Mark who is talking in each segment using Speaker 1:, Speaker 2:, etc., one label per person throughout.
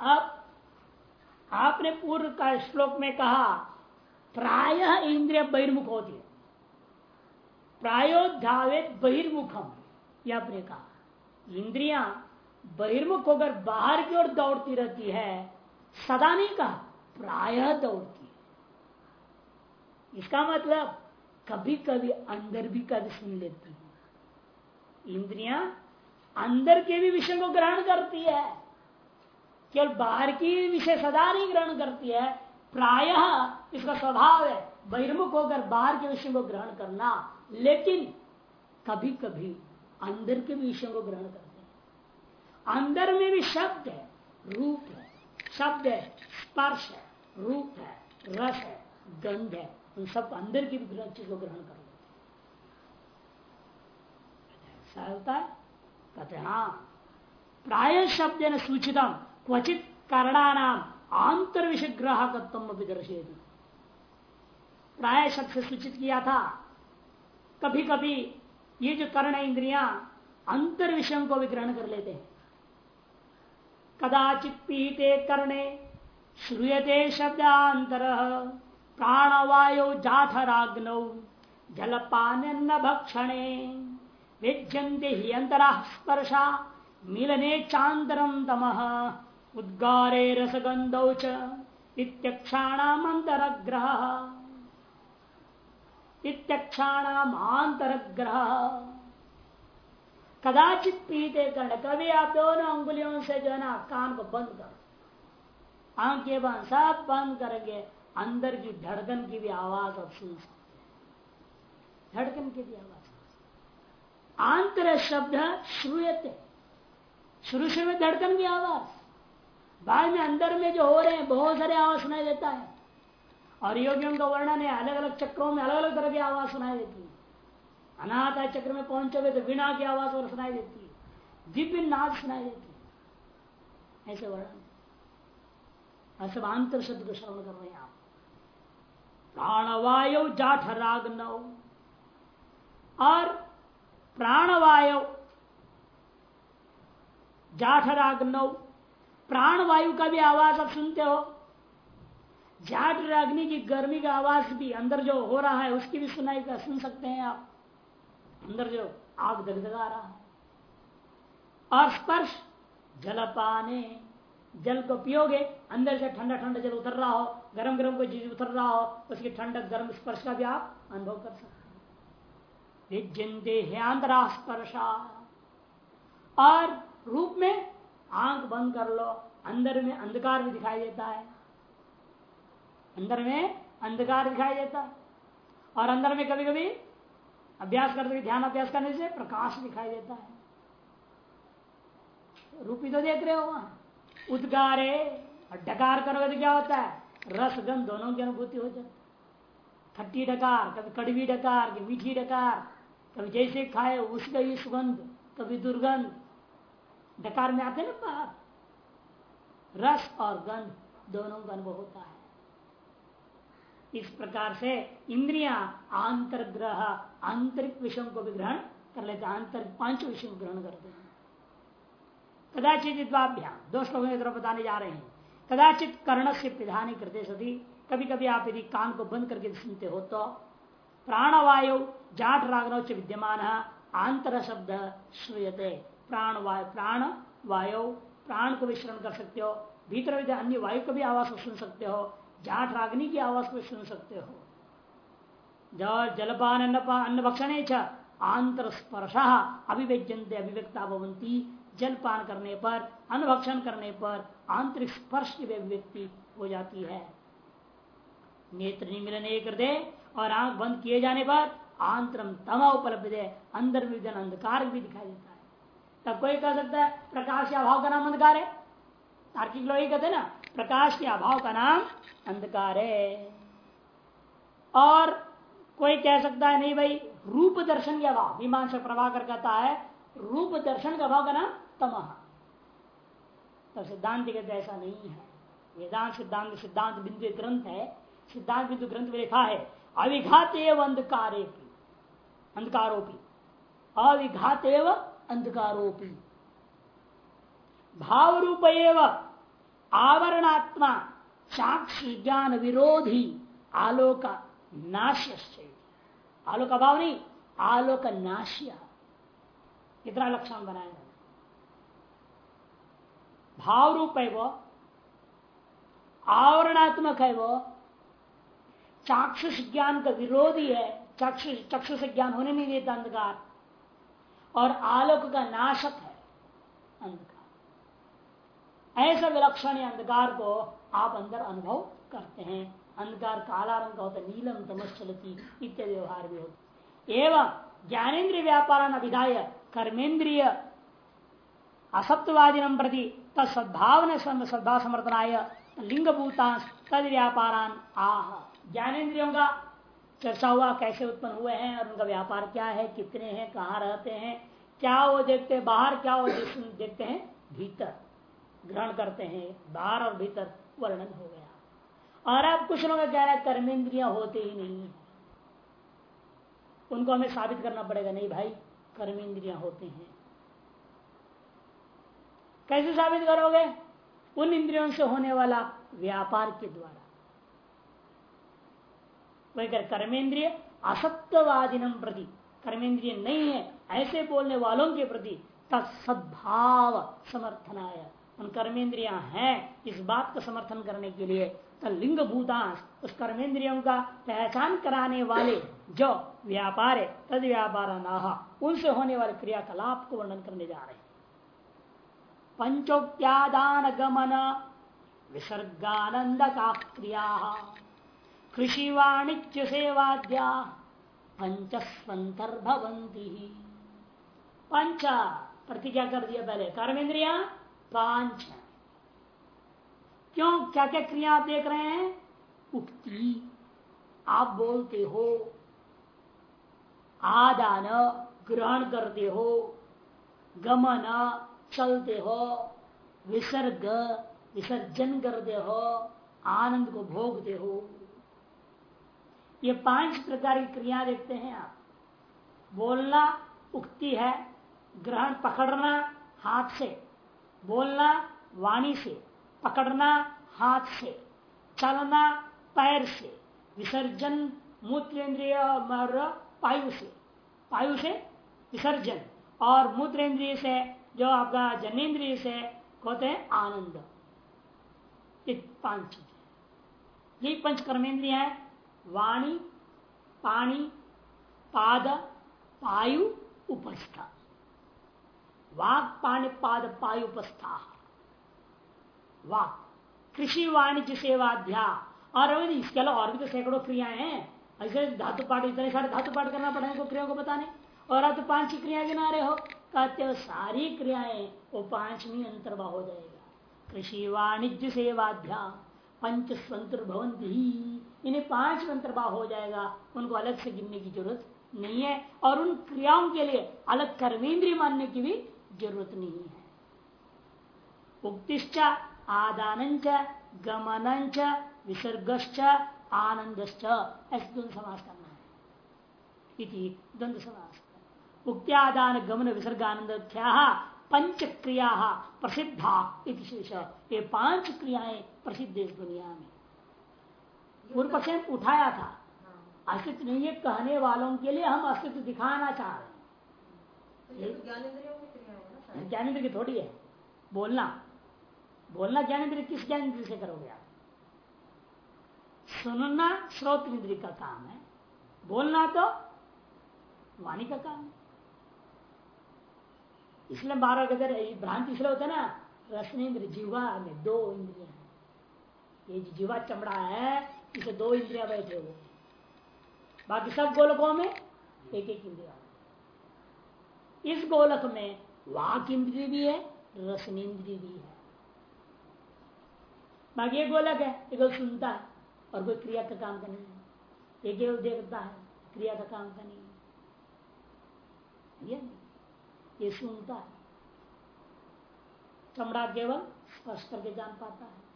Speaker 1: अब आपने पूर्व का श्लोक में कहा, प्राय इंद्रिय बहिर्मुख होती है। प्रायोध्यावे बहिर्मुखम यह आपने कहा। इंद्रिया बहिर्मुख होकर बाहर की ओर दौड़ती रहती है, सदा नहीं कहा, प्राय दौड़ती है। इसका मतलब कभी कभी अंदर भी कभी सुन लेती है। इंद्रिया अंदर के भी विषय को ग्रहण करती है। केवल बाहर की विषय सदा नहीं ग्रहण करती है, प्रायः इसका स्वभाव है, बहिर्मुख होकर बाहर के विषय को ग्रहण करना। लेकिन कभी कभी अंदर के विषयों को ग्रहण करते हैं। अंदर में भी शब्द है, रूप है। शब्द है, स्पर्श है, रूप है, रस है, गंध है। उन सब अंदर की भी चीज़ को ग्रहण कर लेते है। कहते हाँ प्राय शब्द न सूचितम। क्वचित कारणानाम आंतर विषय ग्राहकत्व दर्शेगी प्राय शब्द से सूचित किया था कभी कभी ये जो कर्ण इंद्रिया अंतर विषयों को भी ग्रहण कर लेते हैं। कदाचित पीते कर्णे, श्रूयते शब्दांतर, प्राणवायु जाठराग्नौ जलपान न भक्षणे ही अंतरा स्पर्शा, मिलने चांतरम तम। उद्गारे रसगंधौ च इत्यक्षाणामंतरग्रह कदाचित पीते कर्ण कभी आप दोनों अंगुलियों से जो है ना, कान को बंद करो। आँखें बंद सब बंद करेंगे, अंदर की धड़कन की भी आवाज़ अब सुन सकते। धड़कन की भी आवाज़ आंतर शब्द श्रूयते। शुरू शुरू में धड़कन की आवाज़। बाद में अंदर में जो हो रहे हैं, बहुत सारे आवाज़ सुनाई देता है। और योगियों का वर्णन है अलग अलग चक्रों में अलग अलग तरह की आवाज़ सुनाई देती है। अनाथ चक्र में पहुँचे तो वीणा की आवाज़ और सुनाई देती है। दिव्य नाद सुनाई देती है। ऐसे वर्णन। सब आंतर शब्द को श्रवण कर रहे हैं आप। प्राणवायु जाठ राग नौ। और प्राणवायु जाठ राग नौ प्राणवायु का भी आवाज़ आप सुनते हो। जाट अग्नि की गर्मी का आवाज़ भी अंदर जो हो रहा है, उसकी भी सुनाई का सुन सकते हैं आप। अंदर जो आग दगदगा रहा है। और स्पर्श, जल पाने, जल को पियोगे, अंदर से ठंडा ठंडा जल उतर रहा हो, गरम गरम कोई चीज़ उतर रहा हो, उसकी ठंडक, गर्म स्पर्श का भी आप अनुभव कर सकते हैं। ह्यांतरा स्पर्शा। और रूप में आँख बंद कर लो, अंदर में अंधकार भी दिखाई देता है। अंदर में अंधकार दिखाई देता। है और अंदर में कभी कभी अभ्यास करते ध्यान अभ्यास करने से प्रकाश दिखाई देता है। रूपी तो देख रहे हो वहाँ। उद्गारे और डकार करोगे तो क्या होता है? रस गंध दोनों की अनुभूति हो जाती खट्टी डकार, कभी कड़वी डकार, कभी मीठी डकार, कभी जैसे खाए उसका ही सुगंध, कभी दुर्गंध। डकार में आते ना बाहर रस और गंध, दोनों का अनुभव होता है। इस प्रकार से इंद्रिया आंतरग्रह, आंतरिक विषयों को भी ग्रहण कर लेते आंतर पाँच विषय को ग्रहण करते हैं। कदाचित दो श्लोक में तरफ़ बताने जा रहे हैं। कदाचित कर्ण से पिधानी करते सदी कभी कभी आप यदि कान को बंद करके सुनते हो तो प्राणवायु, जाट रागनौ विद्यमान आंतर शब्द श्रूयते। प्राण वायु प्राण वायु, प्राण को भी कर सकते हो। भीतर अन्य वायु को भी आवाज़ सुन सकते हो। जाठ रागनी की आवाज़ को सुन सकते हो। जलपान, अन्न भक्षण आंतर स्पर्श अभिव्यजनते अभिव्यक्ता भवंती जलपान करने पर, अन्न भक्षण करने पर आंतरिक स्पर्श की अभिव्यक्ति हो जाती है। नेत्र निमिलन करते और आँख बंद किए जाने पर आंतरम तमा उपलब्ध है। अंदर में अंधकार भी दिखाई देता है। तब कोई कह सकता है, प्रकाश के अभाव का नाम अंधकार है। तार्किक लोग कहते ना, प्रकाश के अभाव का नाम अंधकार है। और कोई कह सकता है, नहीं भाई, रूप दर्शन के अभाव मीमांसा प्रभाकर कहता है, रूप दर्शन का अभाव का नाम तमह। तो सिद्धांत कहते ऐसा नहीं है। वेदांत सिद्धांत सिद्धांत बिंदु ग्रंथ है, सिद्धांत बिंदु ग्रंथ में लिखा है अविघात एवं अंधकारे अंधकारोपी अविघात एवं अंधकारोपी। भाव रूप एवं आवरणात्मा, साक्ष, ज्ञान विरोधी, आलोक नाश्य आलोक अभाव नहीं, आलोक नाश्य। कितना लक्षण बनाया भाव रूप है। वो आवरणात्मक है वो चाक्षुष ज्ञान का विरोधी है। चक्षुष ज्ञान होने नहीं देता अंधकार। और आलोक का नाशक है, अंधकार। ऐसा विलक्षण अंधकार को आप अंदर अनुभव करते हैं। अंधकार काला रंग का होता नीलम तमस चलती इत्यादि व्यवहार भी होते एवं ज्ञानेन्द्रिय व्यापार अभिधाय कर्मेंद्रिय असत्वादीन प्रति तत्सद्भाव सद्भाव समर्थनाय लिंगभूता तद व्यापारान आह। ज्ञानेन्द्रियों का चर्चा हुआ, कैसे उत्पन्न हुए हैं और उनका व्यापार क्या है, कितने हैं, कहाँ रहते हैं, क्या वो देखते हैं बाहर, क्या वो देखते हैं, भीतर ग्रहण करते हैं, बाहर और भीतर वर्णन हो गया। और अब कुछ लोगों कह रहा है, कर्मेंद्रिया होते ही नहीं है। उनको हमें साबित करना पड़ेगा, नहीं भाई, कर्मेंद्रिया होते हैं। कैसे साबित करोगे? उन इंद्रियों से होने वाला व्यापार के द्वारा। वही कर कर्मेंद्रिय असत्यवादिनम प्रति। कर्मेंद्रिय नहीं है, ऐसे बोलने वालों के प्रति तत्सद्भाव आया उन कर्मेंद्रिया हैं इस बात का समर्थन करने के लिए। लिंग भूतांश उस कर्मेंद्रियों का पहचान कराने वाले जो व्यापार है तद व्यापार नाह उनसे होने वाले क्रियाकलाप को वर्णन करने जा रहे हैं। पंचोक्त्यादान गमन विसर्गानंद का क्रिया कृषि वाणिज्य सेवाद्या पंचस्वंतर भवंती पंच प्रतिज्ञा कर दिया पहले। कर्मेंद्रिया, पाँच। क्यों? क्या क्या क्रिया आप देख रहे हैं? उक्ति। आप बोलते हो। आदान, ग्रहण करते हो। गमन, चलते हो। विसर्ग, विसर्जन करते हो। आनंद को भोगते हो। ये पाँच प्रकार की क्रिया देखते हैं आप। बोलना उक्ति है, ग्रहण पकड़ना हाथ से। बोलना वाणी से, पकड़ना हाथ से। चलना पैर से, विसर्जन मूत्र मूत्रेंद्रिय और पायु से। पायु से विसर्जन। और मूत्रेंद्रिय से, जो आपका जनेन्द्रिय से होते हैं आनंद। ये पाँच चीज़ें यही पंच कर्मेंद्रिय है। वाणी, पाणी, पाद, पायु, उपस्था। वाक, पाणी, पाद, पायु, उपस्था। वाक। कृषि, वाणिज्य सेवाध्या और इसके अलावा और भी तो सैकड़ों क्रियाएँ हैं। ऐसे धातु पाठ, इतने सारे धातु पाठ करना पड़ेगा क्रियाओं को बताने। और आप तो पाँच ही क्रिया गिना रहे हो। कहते हो, सारी क्रियाएँ, वो पांचवी अंतर्भा हो जाएगा। कृषि, वाणिज्य सेवाध्या पंच स्वंत्र भवंती। इन्हें पाँच मंत्र हो जाएगा, उनको अलग से गिनने की ज़रूरत नहीं है, और उन क्रियाओं के लिए अलग कर्मेंद्रीय मानने की भी ज़रूरत नहीं है। उक्तिश्च आदान गमन विसर्गश्च आनंद ऐसे द्वंद समास करना है। इति द्वंद समास। उक्त्यादान गमन, विसर्ग आनंद पंच क्रिया प्रसिद्धा इति शेष। ये पाँच क्रियाएँ प्रसिद्ध इस दुनिया में। पूर्व पक्ष ने उठाया था। अस्तित्व नहीं है कहने वालों के लिए हम अस्तित्व दिखाना चाह रहे हैं। तो ज्ञानेन्द्र की थोड़ी है। बोलना। बोलना ज्ञानेन्द्र किस ज्ञानेन्द्र से करोगे आप? सुनना श्रोत इंद्र का काम है। बोलना तो वाणी का काम है। इसलिए बारह गजर भ्रांति इसलिए होता है ना रसनेन्द्र जीवा में दो इंद्रिया ये जीवा चमड़ा है इसे दो इंद्रिया बैठे हुए बाकी सब गोलकों में एक एक इंद्रिया। इस गोलक में वाक इंद्रिय भी है रसनेन्द्रिय भी है। बाकी एक गोलक है एक गोल सुनता है और कोई क्रिया का काम का नहीं। है एक देखता है क्रिया का काम का नहीं। है ये, ये सुनता है। चमड़ा केवल स्पर्श करके जान पाता है।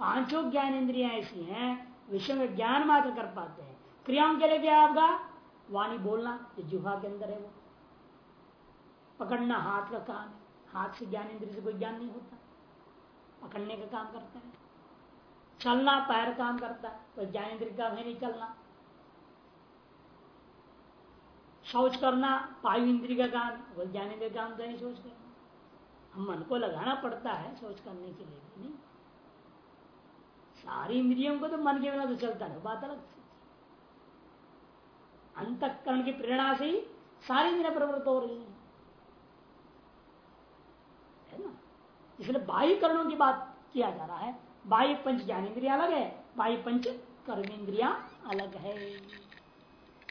Speaker 1: पाँचों ज्ञान इंद्रिया ऐसी हैं, विषय में ज्ञान मात्र कर पाते हैं। क्रियाओं के लिए क्या आपका वाणी बोलना जो जुहा के अंदर है वो। पकड़ना हाथ का काम है। हाथ से ज्ञान इंद्रिय से कोई ज्ञान नहीं होता। पकड़ने का काम करता है। चलना, पैर काम करता है तो ज्ञान इंद्रिय काम है नहीं चलना। शौच करना पायु इंद्रिय का काम वो ज्ञान इंद्रिय काम तो नहीं शौच करना। मन को लगाना पड़ता है शौच करने के लिए नहीं? सारी इंद्रियों को तो मन के बिना तो चलता नहीं, बात अलग अंतकरण की प्रेरणा से ही सारी इंद्रिया प्रवृत्त हो रही है। है ना? इसलिए बाह्य करणों की बात किया जा रहा है। बाह्य पंच ज्ञान इंद्रिया अलग है, बाह्य पंच कर्म इंद्रिया अलग है।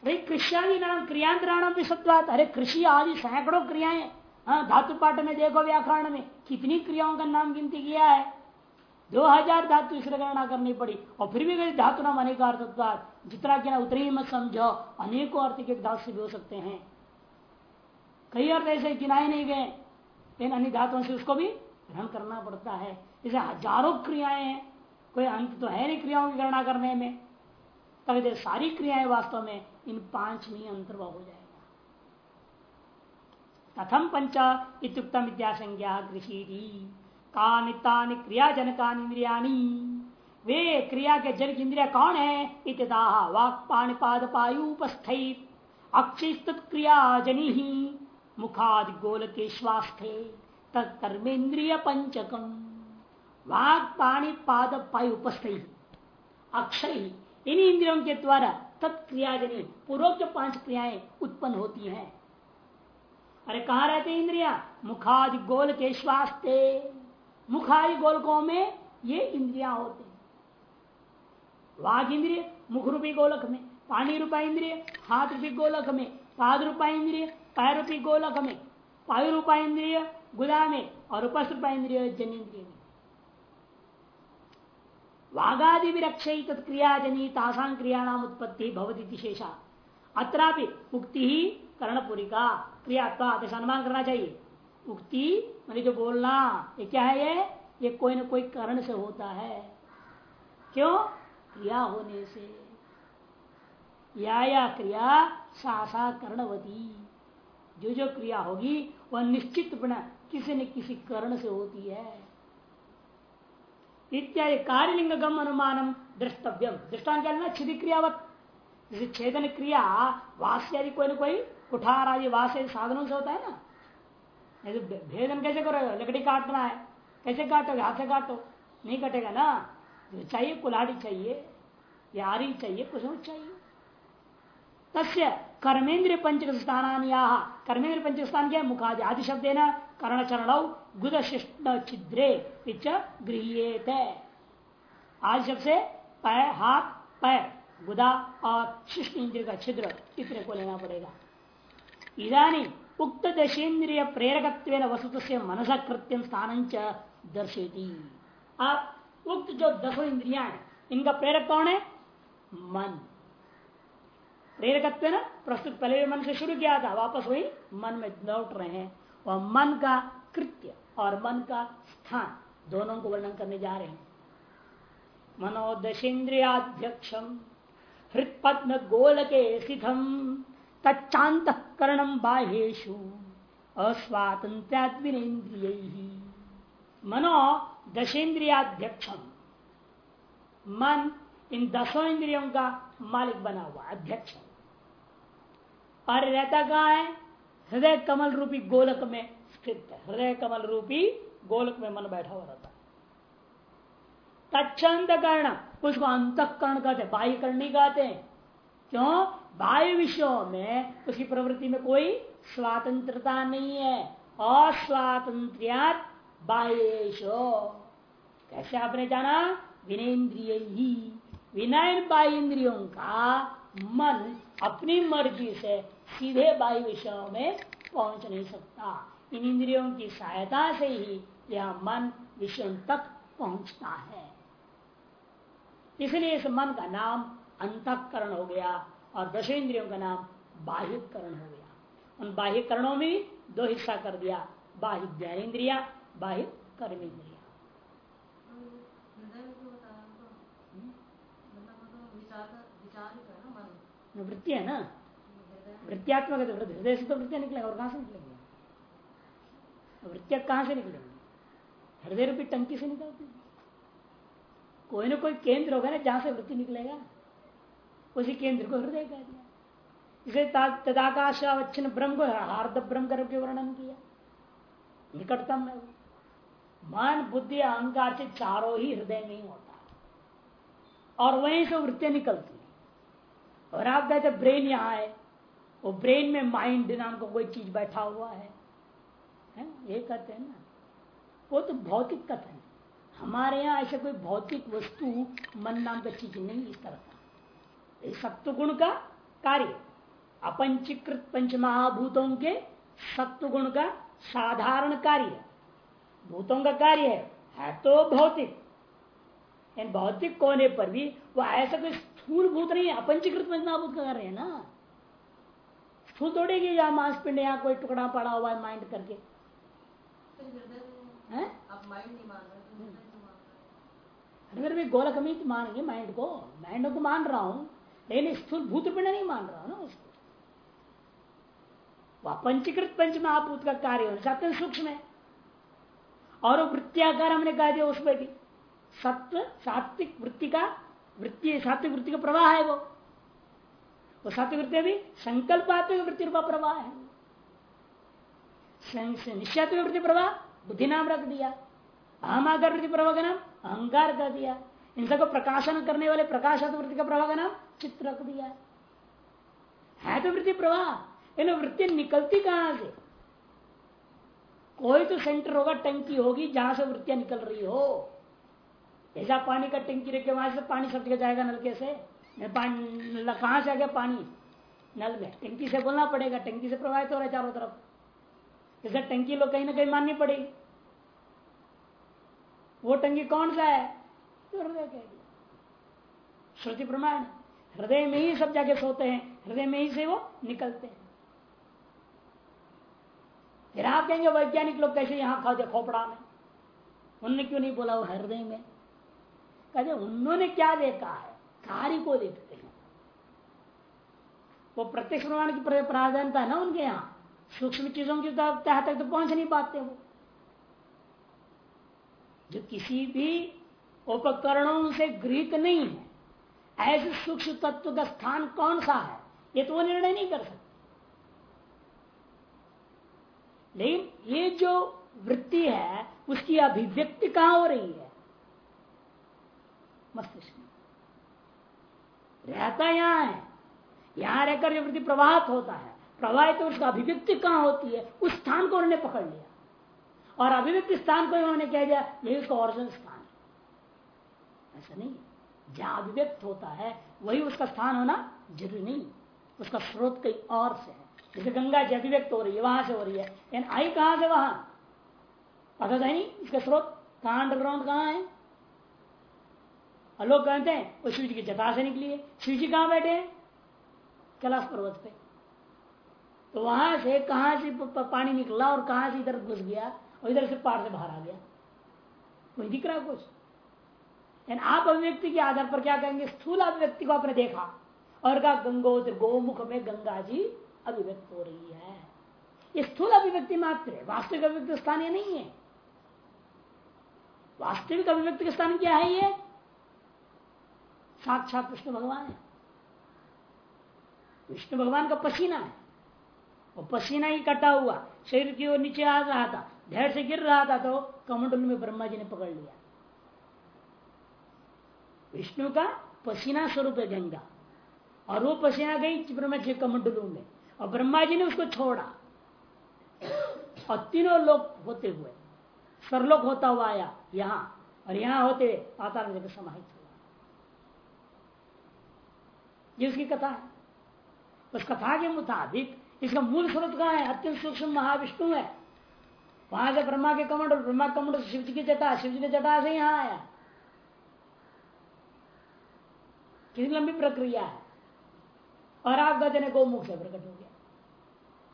Speaker 1: अरे कृष्यादि नाम क्रियांतराणाम भी सत्वात अरे, कृषि आदि सैकड़ों क्रियाएँ हाँ धातु पाठ में देखो, व्याकरण में, कितनी क्रियाओं का नाम गिनती किया है। दो हज़ार धातु इसलिए गणना करनी पड़ी। और फिर भी धातु नाम अनेक अर्थ जितना क्या उतनी मत समझो। अनेकों अर्थ के धातु से भी हो सकते हैं। कई अर्थ ऐसे गिनाए नहीं गए। इन अन्य धातुओं से उसको भी ग्रहण करना पड़ता है। इसे हज़ारों क्रियाएँ हैं। कोई अंत तो है नहीं क्रियाओं की गणना करने में। तभी सारी क्रियाएँ वास्तव में इन पाँच में अंतर्भव हो जाएगा। कथम पंच इतुक्तम विद्यासंज्ञा कृषि कानितानि क्रियाजनका इंद्रियाणी। वे क्रिया के जनक इंद्रिया कौन है? इतदाह वाक पाणिपाद पायुपस्थ अक्षिस्त क्रियाजनी ही मुखादि गोल के स्वास्थ्य तत्कर्मेन्द्रिय पंचकम वाक पाणी पाद पायु उपस्थ अक्षय इन इंद्रियों के द्वारा तत्क्रिया तत्क्रियाजनी पूर्वोक्त पाँच क्रियाएँ उत्पन्न होती हैं। अरे कहा रहते इंद्रिया? मुखादि गोल के स्वास्थ्य मुखादि गोलकों में ये इंद्रिया होते हैं। वाघ इंद्रिय मुख रूपी गोलक में, पानी रूपा इंद्रिय, हाथ रूपी गोलक में, पाद रूपा इंद्रिय, पैर रूपी गोलक में पायु रूपा इंद्रिय, गुदा में और उपस्थ रूपा इंद्रिय जन इंद्रिय में। वाघादि विरक्षय तत्क्रियाजनी तासां क्रियाणाम उत्पत्ति भवती विशेषा अत्रापि उक्ति ही कर्णपुरी का क्रियात्वा अनुमान करना चाहिए। उक्ति, मैंने जो बोलना, ये क्या है ये? ये कोई ना कोई कारण से होता है। क्यों? क्रिया होने से। या या क्रिया सासा कर्णवती जो जो क्रिया होगी, वह निश्चित बना किसी न किसी कारण से होती है। इत्यादि कार्यलिंग गम अनुमानम दृष्टव्यम दृष्टान क्या लेना छिदी क्रियावत छेदन क्रिया वास्य कोई ना कोई, कुठार आदि वास्य साधनों से होता है ना? भेदन कैसे करोगे? लकड़ी काटना है। कैसे काटोगे? हाथ से काटो। नहीं कटेगा ना? चाहिए, कुल्हाड़ी चाहिए, यारी चाहिए कुछ चाहिए। तस्य कर्मेंद्र पंचक स्थान कर्मेंद्र पंचक स्थान क्या मुखादि आदि शब्द है ना? कर्ण चरण गुद छिद्रे गृहित आदि शब्द से पैर हाथ पैर गुदा और शिष्ट इंद्र का छिद्र इतने को लेना पड़ेगा। इधानी उक्त दशेन्द्रिय प्रेरक वसुत से मनसा कृत्यम स्थान दर्शेती आप उक्त जो दसों इंद्रिया है, इनका प्रेरक कौन है? मन। प्रेरकत्व ना प्रस्तुत पहले भी मन से शुरू किया था, वापस वही मन में लौट रहे हैं। वह मन का कृत्य और मन का स्थान, दोनों को वर्णन करने जा रहे हैं। मनोदशेन्द्रियाध्यक्षम हृत्पद्म गोल के स्थितम। तच्चांत करणम बाह्यु अस्वातंत्र्याद्विनेन्द्रिय मनो दशेन्द्रियाध्यक्षम मन इन दसों इंद्रियों का मालिक बना हुआ अध्यक्ष। और रहता कहा है हृदय कमल रूपी गोलक में स्थित है हृदय कमल रूपी गोलक में मन बैठा हुआ रहता। है तच्छंत कर्ण उसको अंतकरण कहते बाह्य कर्ण नहीं कहते क्यों? बाह्य विषयों में उसकी प्रवृत्ति में कोई स्वतंत्रता नहीं है। अस्वातंत्र्यात बाह्यशो कैसे आपने जाना? विनेन्द्रिय। ही विनयन बाह्य इंद्रियों का मन अपनी मर्ज़ी से सीधे बाह्य विषयों में पहुँच नहीं सकता। इन इंद्रियों की सहायता से ही यह मन विषयों तक पहुँचता है। इसलिए इस मन का नाम अंतकरण हो गया और दशेन्द्रियों का नाम बाह्यकरण हो गया। उन बाह्यकरणों में दो हिस्सा कर दिया बाह्य ज्ञानेन्द्रिया बाह्य कर्म इंद्रिया वृत्ति है ना? वृत्तियात्मक हृदय से तो वृत्तियाँ निकलेगा और कहाँ से निकलेंगे? वृत्तियाँ कहाँ से निकलेंगी? हृदय रूपी टंकी से निकलती कोई ना कोई केंद्र होगा ना जहाँ से वृत्ति निकलेगा। उसी केंद्र को हृदय कह दिया। इसे तदाकाशावच्छिन्न ब्रह्म को हार्द ब्रह्म गर्भ के वर्णन किया। निकटतम है मन बुद्धि अहंकार से चारों ही हृदय में ही होता और वहीं से वृत्तियाँ निकलती और आप कहते ब्रेन यहाँ है। वो ब्रेन में माइंड नाम का कोई चीज़ बैठा हुआ है, है? ये कहते हैं ना। वो तो भौतिक कथन हमारे यहाँ ऐसे कोई भौतिक वस्तु मन नाम का चीज़ नहीं इस तरह। सत्व गुण का कार्य। अपंचीकृत पंच महाभूतों के सत्व गुण का साधारण कार्य। भूतों का कार्य है है तो भौतिक। भौतिक कोने पर भी वो ऐसा कोई स्थूल भूत नहीं है, अपंचीकृत पंच महाभूत का कार्य है ना। स्थूल तोड़ेगी या मांसपिंड यहाँ कोई टुकड़ा पड़ा हुआ है माइंड करके। अगर मैं गोलक में मानेंगे माइंड को। माइंड को मान रहा हूँ। लेकिन स्थूल भूत पिंड नहीं मान रहा हूँ ना उसको। वह पंचीकृत पंच महाभूत का कार्य होने अत्यंत सूक्ष्म है। और वृत्तियाकार हमने कह दिया उसमें भी। सत्व, सात्विक वृत्ति का, वृत्ति, सात्विक वृत्ति का प्रवाह है वो। वो सात्विक वृत्ति भी संकल्पात्मक वृत्ति रूपा प्रवाह है। निश्चात्मिक वृत्ति प्रवाह, बुद्धि नाम रख दिया। अहमागर वृत्ति प्रवाह का नाम, अहंकार कर दिया। इन सबको प्रकाशन करने वाले प्रकाशात वृत्ति का प्रवाह का नाम चित्त रख दिया है तो वृत्ति प्रवाह। इन वृत्ति निकलती कहाँ से? कोई तो सेंटर होगा, टंकी होगी, जहाँ से वृत्तियाँ निकल रही हो। ऐसा पानी का टंकी रखे, वहाँ से पानी सब जगह जाएगा नलके से। पानी कहाँ से आ गया? पानी। नल में। टंकी से बोलना पड़ेगा। टंकी से प्रवाहित हो रहा है चारों तरफ़। जैसे टंकी लोग कहीं ना कहीं माननी पड़ेगी। वो टंकी कौन सा है? तो श्रुति प्रमाण। हृदय में ही सब जाके सोते हैं, हृदय में ही से वो निकलते हैं। फिर आप कहेंगे, वैज्ञानिक लोग कैसे यहाँ खाते खोपड़ा में? उन्होंने क्यों नहीं बोला वो हृदय में? कहते, उन्होंने क्या देखा है? कार्य को देखते हैं। वो प्रत्यक्ष प्रमाण की प्राधान्यता है ना उनके यहाँ? सूक्ष्म चीज़ों की तह तक तो पहुँच नहीं पाते वो। जो किसी भी उपकरणों से गृहित नहीं है ऐसे सूक्ष्म तत्व का स्थान कौन सा है? ये तो वो निर्णय नहीं कर सकते। लेकिन ये जो वृत्ति है, उसकी अभिव्यक्ति कहाँ हो रही है? मस्तिष्क रहता यहाँ है। यहाँ रहकर जो वृत्ति प्रवाहित होता है, प्रवाहित तो उसका अभिव्यक्ति कहाँ होती है? उस स्थान को उन्होंने पकड़ लिया। और अभिव्यक्ति स्थान को उन्होंने कह दिया ये उसका ओरिजिनल स्थान है। ऐसा नहीं जहाँ अभिव्यक्त होता है, वही उसका स्थान होना ज़रूरी नहीं। उसका स्रोत कहीं और से है। जैसे गंगा जी अभिव्यक्त हो रही है, वहाँ से हो रही है। आई कहाँ से वहाँ? पता था नहीं इसका स्रोत। कहाँ अंडरग्राउंड कहाँ है? लोग कहते हैं, वो शिव जी की जटा से निकली है। शिव जी कहाँ बैठे हैं? कैलाश पर्वत पे। तो वहाँ से कहा से पानी निकला और कहाँ से इधर घुस गया और इधर से पार से बाहर आ गया? कोई दिख रहा कुछ? आप अभिव्यक्ति के आधार पर क्या कहेंगे स्थूल अभिव्यक्ति को आपने देखा। और कहा, गंगोत्र, गोमुख में गंगा जी अभिव्यक्त हो रही है। ये स्थूल अभिव्यक्ति मात्र है। वास्तविक अभिव्यक्ति स्थान ये नहीं है। वास्तविक अभिव्यक्ति का स्थान क्या है ये? साक्षात विष्णु भगवान है। विष्णु भगवान का पसीना है। वो पसीना ही कटा हुआ। शरीर की ओर नीचे आ रहा था। ढेर से गिर रहा था तो कमंडल में ब्रह्मा जी ने पकड़ लिया। विष्णु का पसीना स्वरूप है गंगा। और वो पसीना गई, ब्रह्मा जी कमंडलों में और ब्रह्मा जी ने उसको छोड़ा। और तीनों लोग होते हुए, सरलोक होता हुआ आया यहाँ और यहाँ होते जगह समाहित हुआ ये उसकी कथा है। उस कथा के मुताबिक इसका मूल स्रोत कहा है? अत्यंत सूक्ष्म महाविष्णु है। वहाँ से ब्रह्मा के कमंड, ब्रह्मा कमंड शिव जी की जटा, शिव जी की जटा से यहाँ आया। कितनी लंबी प्रक्रिया है। और आप कहते हैं गौमुख से प्रकट हो गया।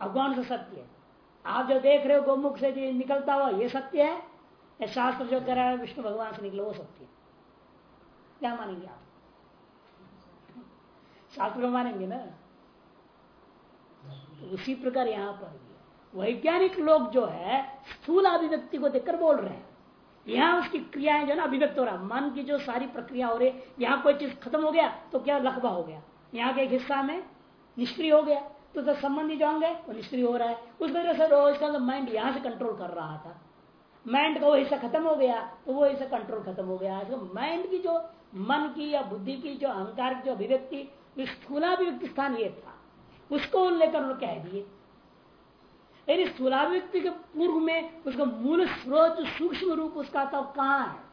Speaker 1: अब कौन सा सत्य है। आप जो देख रहे हो, गौमुख से जो निकलता हुआ, ये सत्य है? या शास्त्र जो कह रहा है, विष्णु भगवान से निकलो, वो सत्य है। क्या मानेंगे आप? शास्त्र को मानेंगे ना? तो उसी प्रकार यहाँ पर वैज्ञानिक लोग जो है, स्थूल अभिव्यक्ति को देखकर बोल रहे हैं। यहाँ उसकी क्रियाएँ जो ना अभिव्यक्त हो रहा है। मन की जो सारी प्रक्रिया हो रही है यहाँ कोई चीज़ खत्म हो गया तो क्या लखबा हो गया? यहाँ के एक हिस्सा में निष्क्रिय हो गया। तो, तो संबंधी जो होंगे वो निष्क्रिय हो रहा है। उस वजह से रोज का माइंड यहाँ से कंट्रोल कर रहा था। माइंड का वो हिस्सा खत्म हो गया तो वो हिस्सा कंट्रोल खत्म हो गया। तो माइंड की जो मन की या बुद्धि की जो अहंकार की जो अभिव्यक्ति स्थूलाभिव्यक्ति स्थान ये था। उसको लेकर उन्होंने कह दिए। यदि स्थूलाभिव्यक्ति के पूर्व में उसका मूल स्रोत सूक्ष्म रूप उसका तो कहाँ है?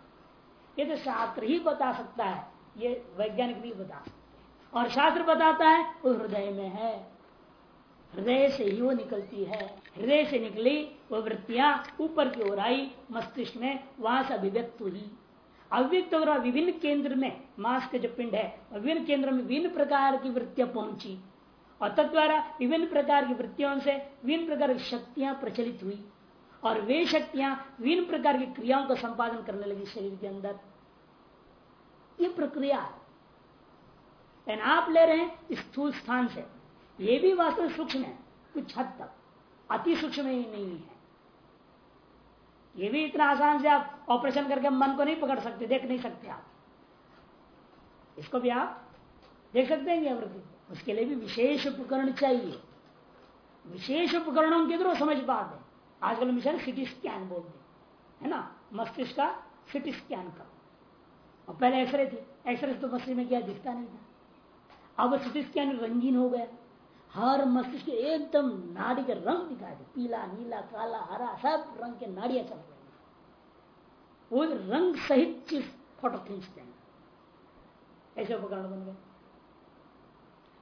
Speaker 1: ये तो शास्त्र ही बता सकता है। ये वैज्ञानिक भी बता सकते हैं। और शास्त्र बताता है, वो हृदय में है। हृदय से ही वो निकलती है। हृदय से निकली, वो वृत्तियाँ ऊपर की ओर आई, मस्तिष्क में वहाँ से अभिव्यक्त हुई। अव्यक्त हो विभिन्न केंद्र में, मांस के जो पिंड है विभिन्न केंद्र में विभिन्न प्रकार की वृत्तियाँ पहुँची। और तद्वारा विभिन्न प्रकार की वृत्तियों से विभिन्न प्रकार की शक्तियाँ प्रचलित हुई। और वे शक्तियाँ विभिन्न प्रकार की क्रियाओं का संपादन करने लगी शरीर के अंदर। ये प्रक्रिया आप ले रहे हैं स्थूल स्थान से। ये भी वास्तव सूक्ष्म है, कुछ हद तक। अति सूक्ष्म ही नहीं है। ये भी इतना आसान से आप ऑपरेशन करके मन को नहीं पकड़ सकते, देख नहीं सकते आप। इसको भी आप देख सकते हैं उसके लिए भी विशेष उपकरण चाहिए। विशेष उपकरणों के द्वारा समझ पाते आजकल मिशन सिटी स्कैन बोलते है ना? मस्तिष्क का सिटी स्कैन का और पहले एक्सरे थी। एक्सरे तो मस्तिष्क में क्या दिखता नहीं था। अब सिटी स्कैन रंगीन हो गया। हर मस्तिष्क एकदम नाड़ी के रंग दिखाई दे। पीला, नीला, काला, हरा, सब रंग के नाड़ियाँ चल रही वो रंग सहित चीज़ फ़ोटो खींचते हैं। ऐसे उपकरण बन गए।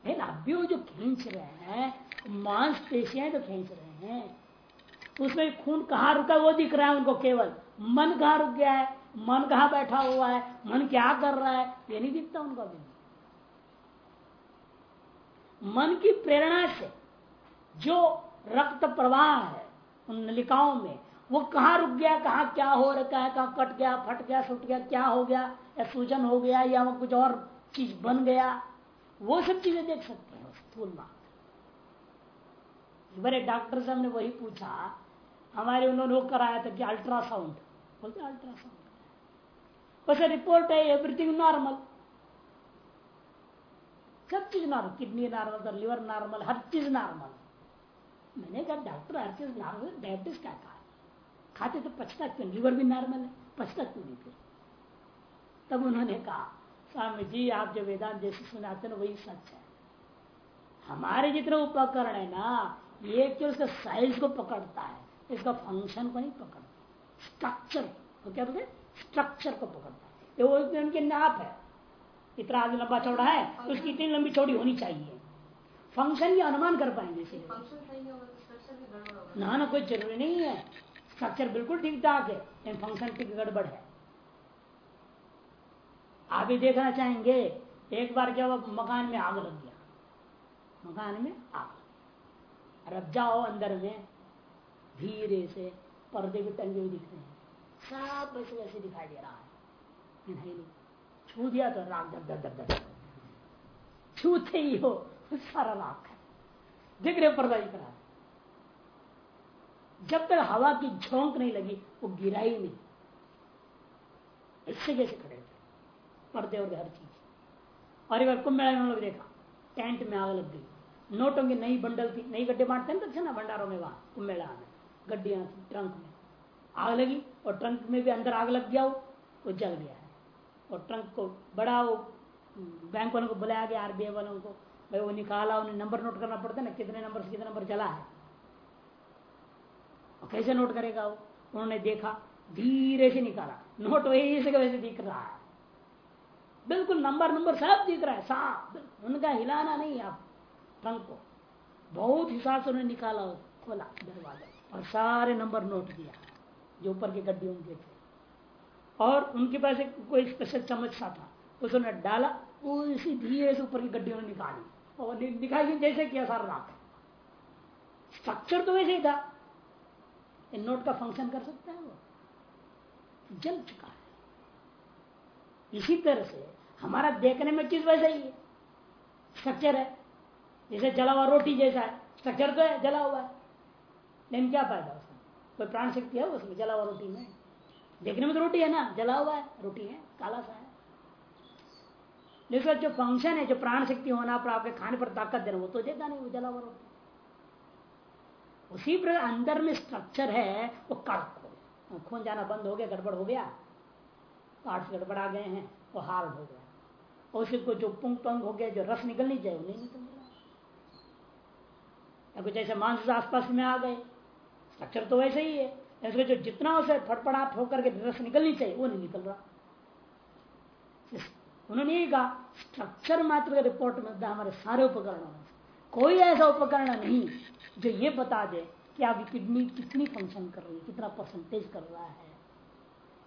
Speaker 1: लेकिन अभी वो जो खींच रहे हैं, मांसपेशियाँ तो खींच रहे हैं, उसमें खून कहाँ रुका वो दिख रहा है उनको केवल। मन कहाँ रुक गया है? मन कहा बैठा हुआ है? मन क्या कर रहा है? ये नहीं दिखता उनको अभी। मन की प्रेरणा से जो रक्त प्रवाह है उन नलिकाओं में, वो कहाँ रुक गया, कहाँ क्या हो रखा है, कहाँ कट गया, फट गया, सुट गया, क्या हो गया, या सूजन हो गया, या वो कुछ और चीज़ बन गया वो सब चीज़ें देख सकते हैं स्थूल बात बड़े डॉक्टर से हमने वही पूछा, हमारे उन्होंने वो कराया था कि अल्ट्रासाउंड। बोलते, अल्ट्रासाउंड? वैसे रिपोर्ट है एवरीथिंग नॉर्मल सब चीज़ नॉर्मल किडनी नॉर्मल था लिवर नॉर्मल हर चीज़ नॉर्मल मैंने कहा, डॉक्टर, हर चीज़ नॉर्मल डायबिटीज़ क्या कहा? खाते तो पछता क्यों लिवर भी नॉर्मल है पचता क्यों नहीं फिर। तब उन्होंने कहा स्वामी जी आप जो वेदांत जैसे सुनाते ना वही सच है। हमारे जितने उपकरण है ना ये क्यों उसका साइज़ को पकड़ता है। इसका फ़ंक्शन को नहीं पकड़ता। स्ट्रक्चर तो क्या बोलते स्ट्रक्चर को पकड़ता है। ये वो उनके नाप है। इतना आदमी लंबा चौड़ा है तो उसकी इतनी लंबी चौड़ी होनी चाहिए। फ़ंक्शन ये अनुमान कर पाएँगे इसे। ना ना कोई ज़रूरी नहीं है। स्ट्रक्चर बिल्कुल ठीक ठाक है लेकिन फ़ंक्शन ठीक गड़बड़ है। आप भी देखना चाहेंगे, एक बार क्या हुआ, मकान में आग लग गया। मकान में आग। अब जाओ अंदर में, धीरे से पर्दे भी टंगे हुए दिख रहे हैं। सब वैसे वैसे दिखाई दे रहा है। नहीं छू दिया तो राख दर दर दर दर छूते ही हो सारा राख है। दिख रहे पर्दा दिख रहा है जब तक हवा की झोंक नहीं लगी, वो गिरा ही नहीं। इससे कैसे खड़े पर्दे और हर चीज़। और एक कुंभ मेला में लोग देखा, टेंट में आग लग गई। नोटों की नई बंडल थी, नई गड्ढे बांटते हैं तो ना भंडारों में वहाँ कुंभ मेला में गड्डियाँ थी ट्रंक में। आग लगी और ट्रंक में भी अंदर आग लग गया वो वो जल गया है। और ट्रंक को बड़ा वो बैंक वालों को बुलाया गया आरबीआई वालों को, भाई वो निकाला, उन्हें नंबर नोट करना पड़ता है ना, कितने नंबर से कितने नंबर चला है। और कैसे नोट करेगा वो? उन्होंने देखा, धीरे से निकाला। नोट वही से वैसे दिख रहा है। बिल्कुल नंबर नंबर सब दिख रहा है, साफ़। उनका हिलाना नहीं आप ट्रंक को। बहुत हिसाब से उन्होंने निकाला खोला दरवाज़ा और सारे नंबर नोट दिया जो ऊपर की गड्डियों के थे। और उनके पास एक, कोई स्पेशल चम्मच सा था, उसने डाला, उसी धीरे से ऊपर की गड्डी ने निकाली। और दिखाई जैसे किया सारा रात। स्ट्रक्चर तो वैसे ही था। इन नोट का फ़ंक्शन कर सकता है वो। जल चुका है। इसी तरह से हमारा देखने में चीज़ वैसा ही है। स्ट्रक्चर है। जैसे जला हुआ रोटी जैसा है। स्ट्रक्चर तो है, जला हुआ है। लेकिन क्या फ़ायदा उसमें? कोई प्राण शक्ति है उसमें, जला हुआ रोटी में। देखने में तो रोटी है ना, जला हुआ है, रोटी है, काला सा है। लेकिन जो फ़ंक्शन है, जो प्राण शक्ति होना पर आपके खाने पर ताकत देना, वो तो देता नहीं, वो जला हुआ रोटी। उसी पर अंदर में स्ट्रक्चर है, वो कड़क हो खून जाना बंद हो गया, गड़बड़ हो गया। पार्ट गड़बड़ आ गए हैं, वो हार्ड हो गया। और को जो पुंग पंग हो गया, जो रस निकलनी चाहिए वो नहीं निकल रहा कुछ ऐसे मांस आसपास में आ गए। स्ट्रक्चर तो वैसे ही है। इसको जो जितना उसे फटफड़ाट होकर के रस निकलनी चाहिए, वो नहीं निकल रहा। उन्होंने ये कहा स्ट्रक्चर मात्र का रिपोर्ट मिलता हमारे सारे उपकरणों में कोई ऐसा उपकरण नहीं जो ये बता दे कि आपकी किडनी कितनी फ़ंक्शन कर रही है, कितना परसेंटेज कर रहा है।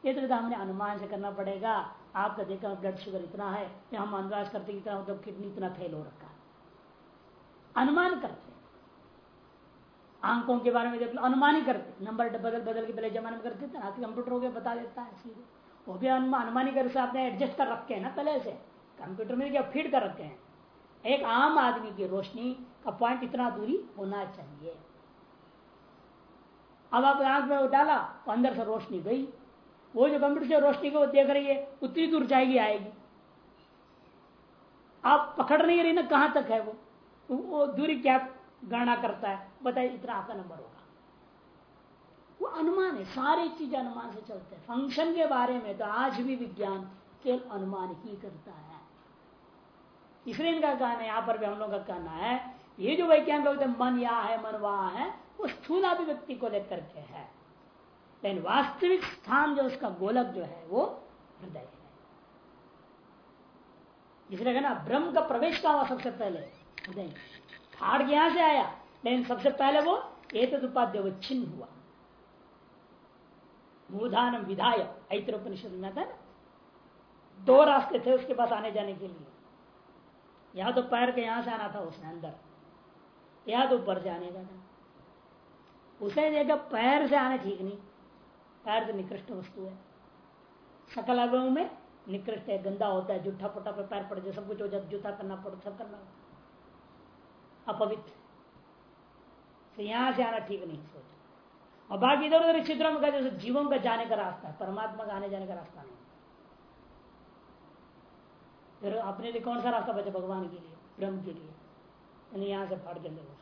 Speaker 1: ये तो हमने अनुमान से करना पड़ेगा, आपका देखा ब्लड शुगर इतना है कि हम अनुवास करते इतना मतलब किडनी इतना फेल हो रखा अनुमान करते अंकों के बारे में जब अनुमान ही करते नंबर बदल बदल के पहले जमाने में करते थे कंप्यूटर हो गया, बता देता है सीधे। वो भी अनुमान कर से आपने एडजस्ट कर रखे हैं ना पहले से। कंप्यूटर में क्या फ़ीड कर रखे हैं। एक आम आदमी की रोशनी का पॉइंट इतना दूरी होना चाहिए। अब आप आँख में डाला तो अंदर से रोशनी गई। वो जो कंप्यूटर से रोशनी को देख रही है, उतनी दूर जाएगी, आएगी। आप पकड़ नहीं रही ना, कहाँ तक है वो? वो दूरी क्या गणना करता है? बताइए, इतना आपका नंबर होगा। वो अनुमान है, सारी चीज़ अनुमान से चलते हैं। फ़ंक्शन के बारे में तो आज भी विज्ञान केवल अनुमान ही करता है। इसलिए इनका कहना है, यहाँ पर भी हम लोग का कहना है, ये जो वैज्ञानिक मन या है, मन वहाँ है, वो स्थूल अभिव्यक्ति को लेकर के है। लेकिन वास्तविक स्थान जो उसका गोलक जो है, वो हृदय है। इसलिए ना ब्रह्म का प्रवेश का हुआ सबसे पहले? हृदय फाड़ यहाँ से आया, लेकिन सबसे पहले वो एक उपाध्य वो छिन्न हुआ। भूधान विधाय ऐत्र उपनिषद में था ना? दो रास्ते थे उसके पास आने जाने के लिए। या तो पैर के यहाँ से आना था उसने अंदर, या तो ऊपर जाने का था उसे देखा, पैर से आने ठीक नहीं। पैर तो निकृष्ट वस्तु है। सकल अवयव में निकृष्ट है, गंदा होता है, जूठा पुटा पे पैर पड़ जाए, सब कुछ हो जाता जूता करना पड़, सब करना अपवित्र। तो यहाँ से आना ठीक नहीं, सोच। और बाकी इधर उधर चित्रों में जैसे जीवों का जाने का रास्ता है, परमात्मा का आने जाने का रास्ता नहीं। फिर अपने लिए कौन सा रास्ता बचा? भगवान के लिए, ब्रह्म के लिए। यानी यहाँ से फाड़ के अंदर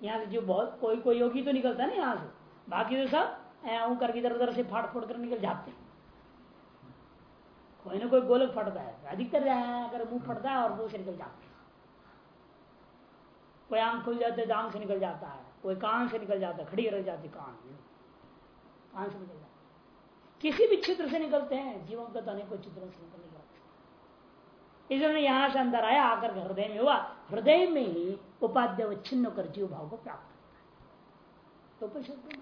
Speaker 1: यहाँ से जीव बहुत, कोई कोई योगी तो निकलता है ना यहाँ से। बाकी तो सब ऐ करके इधर उधर से फाड़ फोड़ कर निकल जाते हैं। कोई ना कोई गोलक फटता है, अधिकतर अगर मुँह फटता है और मुँह से निकल जाते हैं। कोई आँख खुल जाते तो आँख से निकल जाता है, कोई कान से निकल जाता है, खड़ी रह जाती कान कान से निकल जाता किसी भी क्षेत्र से निकलते हैं जीवन का तो अनेकों चित्रों से निकल जाते इसलिए यहाँ से अंदर आया, आकर हृदय में हुआ। हृदय में ही उपाध्याय छिन्न कर जीव भाव को प्राप्त करता है। तो शब्द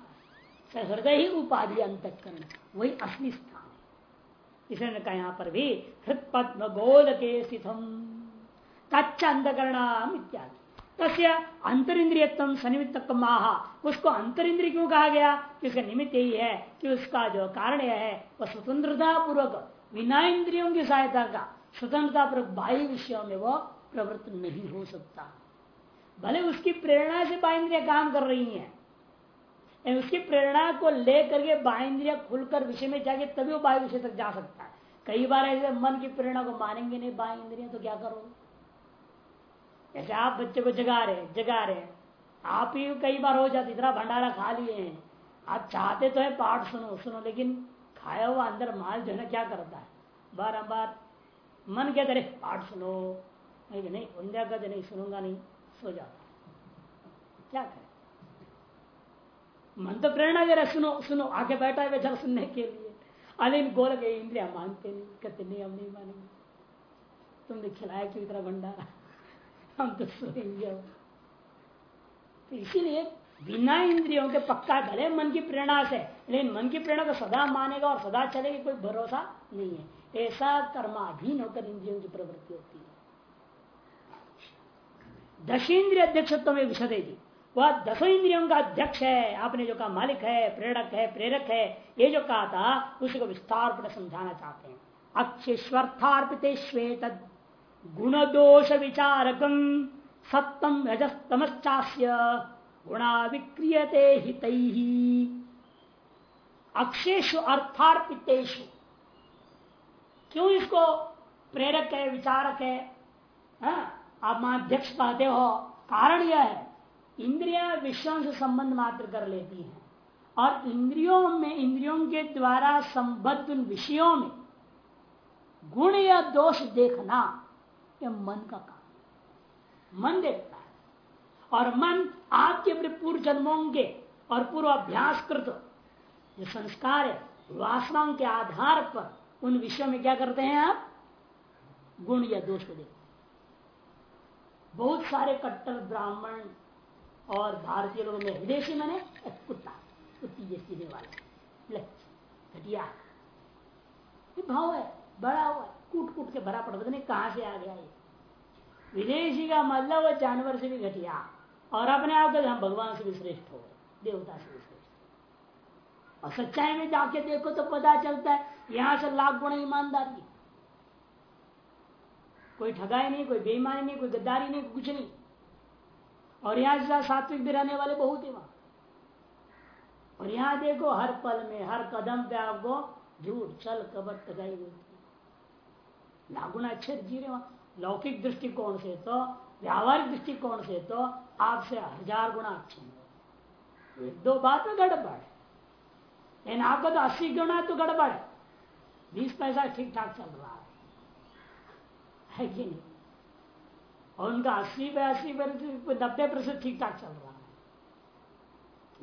Speaker 1: हृदय ही उपाधि अंत करना वही असली स्थान है। इसलिए कहा, यहाँ पर भी हृत पद्म बोध के स्थितम तच्च अंतकरणाम इत्यादि। तस्य अंतरिंद्रियत्म सनिमित्त माहा उसको अंतरिंद्रिय क्यों कहा गया? कि उसका निमित्त यही है कि उसका जो कारण यह है, वह स्वतंत्रता पूर्वक बिना इंद्रियों की सहायता का स्वतंत्रता पूर्वक बाह्य विषयों में वह प्रवृत्त नहीं हो सकता। भले उसकी प्रेरणा से बाइंद्रिया काम कर रही हैं उसकी प्रेरणा को लेकर के बाइंद्रिया खुलकर विषय में जाके तभी वो बाह्य विषय तक जा सकता है। कई बार ऐसे मन की प्रेरणा को मानेंगे नहीं बाह्य इंद्रिया तो क्या करोगे? जैसे आप बच्चे को जगा रहे जगा रहे आप ही कई बार हो जाते इतना भंडारा खा लिए हैं। आप चाहते तो है पाठ सुनो सुनो, लेकिन खाया हुआ अंदर माल जो है क्या करता है? बार बार मन क्या करे पाठ सुनो। नहीं उन्या कहते नहीं, सुनूँगा नहीं। सो जाता क्या करें? मन तो प्रेरणा दे रहा सुनो सुनो आके बैठा है बेचारा सुनने के लिए। अरे गोल गए, इंद्रिया मानते नहीं, कहते, नहीं हम नहीं मानेंगे। तुमने खिलाया क्यों इतना भंडारा? हम तो सुनेंगे तो इसीलिए बिना इंद्रियों के पक्का भले मन की प्रेरणा से, लेकिन मन की प्रेरणा को सदा मानेगा और सदा चलेगा, कोई भरोसा नहीं है। ऐसा कर्माधीन होकर इंद्रियों की प्रवृत्ति होती है। दशेन्द्रिय अध्यक्षत्व में विशदे जी। वह दसों इंद्रियों का अध्यक्ष है। आपने जो कहा मालिक है, प्रेरक है प्रेरक है, ये जो कहा था, उसी को विस्तार पर समझाना चाहते हैं। अक्षेश्वर्थार्पित श्वेत गुण दोष विचारकम सप्तम रजस्तमश्चास्य गुणा विक्रियते हित। अक्षेशु अर्थार्पितेशु क्यों इसको प्रेरक है, विचारक है? हाँ? आप माध्यक्ष कहते हो। कारण यह है। इंद्रिया विषयों से संबंध मात्र कर लेती है। और इंद्रियों में, इंद्रियों के द्वारा संबद्ध विषयों में गुण या दोष देखना यह मन का काम मन देखता है। और मन आपके अपने पूर्व जन्मों के और पूर्व अभ्यास कृत जो संस्कार है, वासनाओं के आधार पर उन विषयों में क्या करते हैं आप? गुण या दोष को देखते बहुत सारे कट्टर, ब्राह्मण और भारतीय लोगों में विदेशी मैंने कुत्ता। कुत्ती जैसी देने वाले। घटिया। भाव है, बड़ा हुआ कूट कूट के भरा पड़ा नहीं कहाँ से आ गया ये। विदेशी का मतलब जानवर से भी घटिया। और अपने आप को हम भगवान से भी श्रेष्ठ हो गए देवता से भी श्रेष्ठ और सच्चाई में जाके देखो तो पता चलता है, यहाँ से लाख गुण ईमानदारी। कोई ठगाई नहीं, कोई बेईमानी नहीं, कोई गद्दारी नहीं, कुछ नहीं। और यहाँ सात्विक भी रहने वाले बहुत ही और यहाँ देखो, हर पल में, हर कदम पे आपको झूठ, चल कबर ठगाई होती लागुना अच्छे जी रहे वहाँ। लौकिक दृष्टिकोण से तो व्यावहारिक दृष्टिकोण से तो आपसे हज़ार गुना अच्छे दो बात में गड़बड़ लेकिन आपको तो अस्सी गुना तो गड़बड़ है। बीस पैसा ठीक ठाक चल रहा है। है कि नहीं? और उनका अस्सी पे अस्सी नब्बे प्रतिशत ठीक ठाक चल रहा है।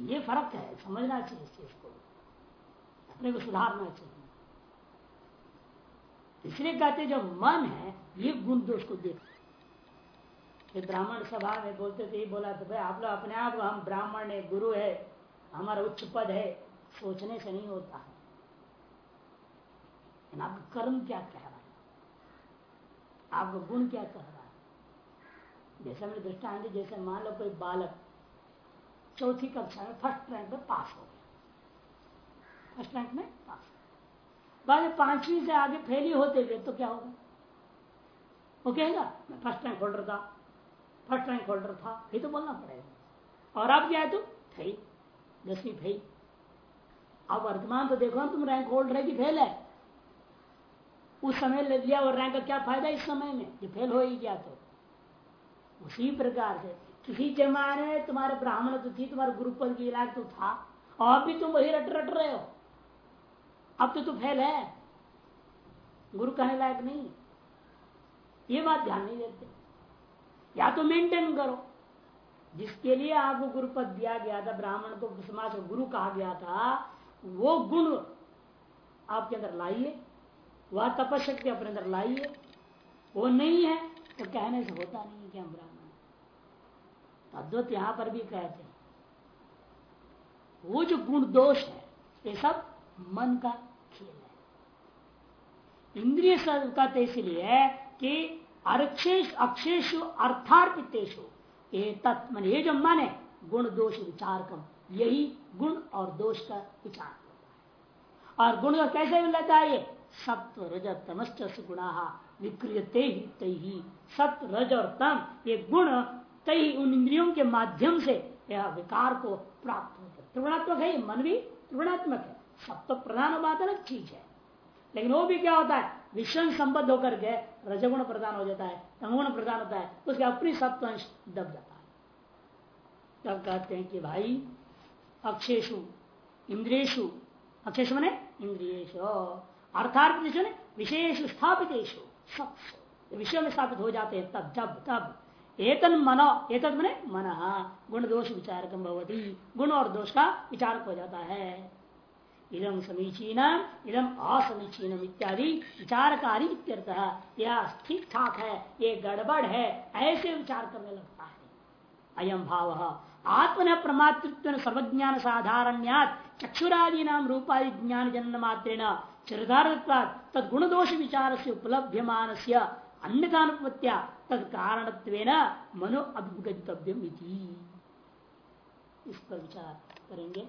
Speaker 1: ये फ़र्क है, समझना चाहिए इस चीज़ को। अपने को सुधारना चाहिए। इसलिए कहते जो मन है, ये गुण दोष को देख। ब्राह्मण सभा में बोलते थे बोला तो भाई आप लोग अपने आप हम ब्राह्मण है, गुरु है, हमारा उच्च पद है, सोचने से नहीं होता है। आपका कर्म क्या कह रहा है? आपका गुण क्या कह रहा है? जैसे मैंने दृष्टांत जैसे मान लो कोई बालक चौथी कक्षा में फ़र्स्ट रैंक में पास हो गया। फ़र्स्ट रैंक में पास बाद में पांचवी से आगे फेल ही होते गए तो क्या होगा? वो कहेगा, मैं फ़र्स्ट रैंक होल्डर था। फ़र्स्ट रैंक होल्डर था। ये तो बोलना पड़ेगा। और अब क्या है तुम फेल दसवीं फेल अब वर्तमान तो देखो तुम रैंक होल्डर है कि फेल है? उस समय ले लिया और रैंक का क्या फ़ायदा इस समय में? जो फेल हो ही गया तो। उसी प्रकार से। किसी जमाने में तुम्हारे ब्राह्मण तो थी, तुम्हारे गुरुपद की इलाज तो था। और भी तुम वही रट रट रहे हो। अब तो तू फेल है। गुरु कहने लायक नहीं। ये बात ध्यान नहीं देते। या तो मेंटेन करो। जिसके लिए आपको गुरुपद दिया गया था, ब्राह्मण को समाज को गुरु कहा गया था, वो गुण आपके अंदर लाइए। वह तपशक्ति अपने अंदर लाइए। वो नहीं है। तो कहने से होता नहीं है कि हम ब्राह्मण अद्वत यहाँ पर भी कहते हैं। वो जो गुण दोष है, ये सब मन का खेल है। इंद्रिय कहते इसलिए है कि अक्षेश अक्षेशु, अर्थार्पितेशु, ये तत्म ये जो मन है, गुण, दोष विचार कम यही गुण और दोष का विचार होता है। और गुण का कैसे मिलता है ये? सत्व रज तमश्च गुणा विक्रियते ही तही सत्व रज और तम ये गुण कई उन इंद्रियों के माध्यम से यह विकार को प्राप्त होते त्रिगुणात्मक है मन भी त्रिगुणात्मक है। सब तो प्रधान बात अलग चीज़ है। लेकिन वो भी क्या होता है? विषय संबद्ध होकर के रजगुण प्रदान हो जाता है, तमगुण प्रदान होता है, उसके अपनी सत्व अंश दब जाता है। तब कहते हैं कि भाई अक्षेशु इंद्रियु अक्षेश मने इंद्रियेश अर्थात विशेष स्थापित विषय में स्थापित हो जाते हैं तब, जब, तब। एतन मनो, एतद मने मन। गुण दोष भवती। गुण और दोष का विचारक हो जाता है। इदम समीचीन इदम असमीचीनम इत्यादि विचारकारी इत्यर्थ। यह ठीक ठाक है, ये गड़बड़ है, ऐसे विचार करने लगता है। अयम भाव। आत्मन प्रमातृत्व सर्वज्ञान साधारण्यात चक्षुरादि नाम रूपादि ज्ञान जन्म मात्रेण चरितार्थत्वाद तद दोष विचार से उपलभ्यमान से अन्यतानुपत्या तद कारण मनो अभिगंतव्यम इस पर विचार करेंगे।